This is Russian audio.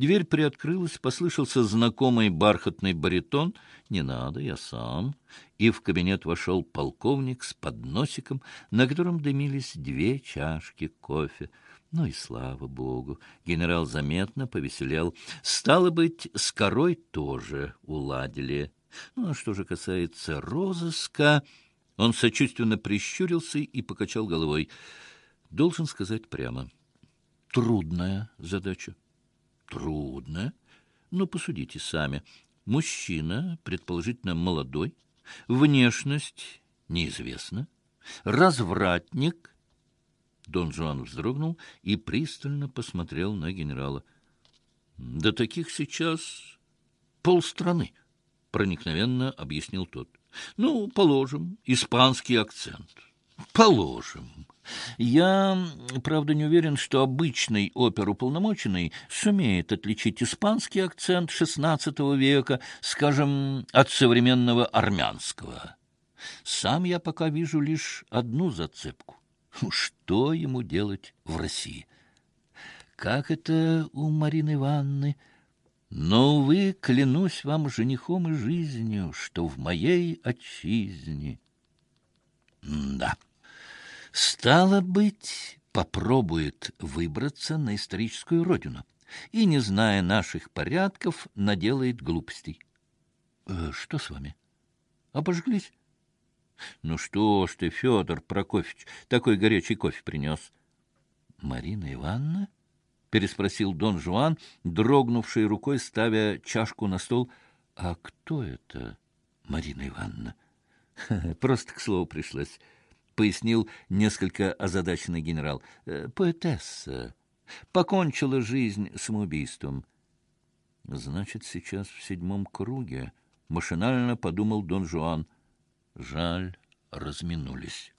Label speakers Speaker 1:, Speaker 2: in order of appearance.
Speaker 1: Дверь приоткрылась, послышался знакомый бархатный баритон. «Не надо, я сам». И в кабинет вошел полковник с подносиком, на котором дымились две чашки кофе. Ну и слава богу, генерал заметно повеселел. Стало быть, с корой тоже уладили. Ну, а что же касается розыска... Он сочувственно прищурился и покачал головой. Должен сказать прямо. Трудная задача. Трудная? Ну, посудите сами. Мужчина, предположительно молодой, внешность неизвестна, развратник. Дон Жуан вздрогнул и пристально посмотрел на генерала. Да таких сейчас полстраны, проникновенно объяснил тот. Ну, положим, испанский акцент. Положим. Я, правда, не уверен, что обычный оперуполномоченный сумеет отличить испанский акцент XVI века, скажем, от современного армянского. Сам я пока вижу лишь одну зацепку. Что ему делать в России? Как это у Марины Ивановны? Но, увы, клянусь вам женихом и жизнью, что в моей отчизне... да. Стало быть, попробует выбраться на историческую родину и, не зная наших порядков, наделает глупостей. Э, что с вами? Обожглись? Ну что ж ты, Федор Прокофьевич, такой горячий кофе принес? Марина Ивановна? — переспросил Дон Жуан, дрогнувшей рукой ставя чашку на стол. — А кто это, Марина Ивановна? — Просто к слову пришлось, — пояснил несколько озадаченный генерал. «Э, — Поэтесса. Покончила жизнь самоубийством. — Значит, сейчас в седьмом круге, — машинально подумал Дон Жуан. Жаль, разминулись.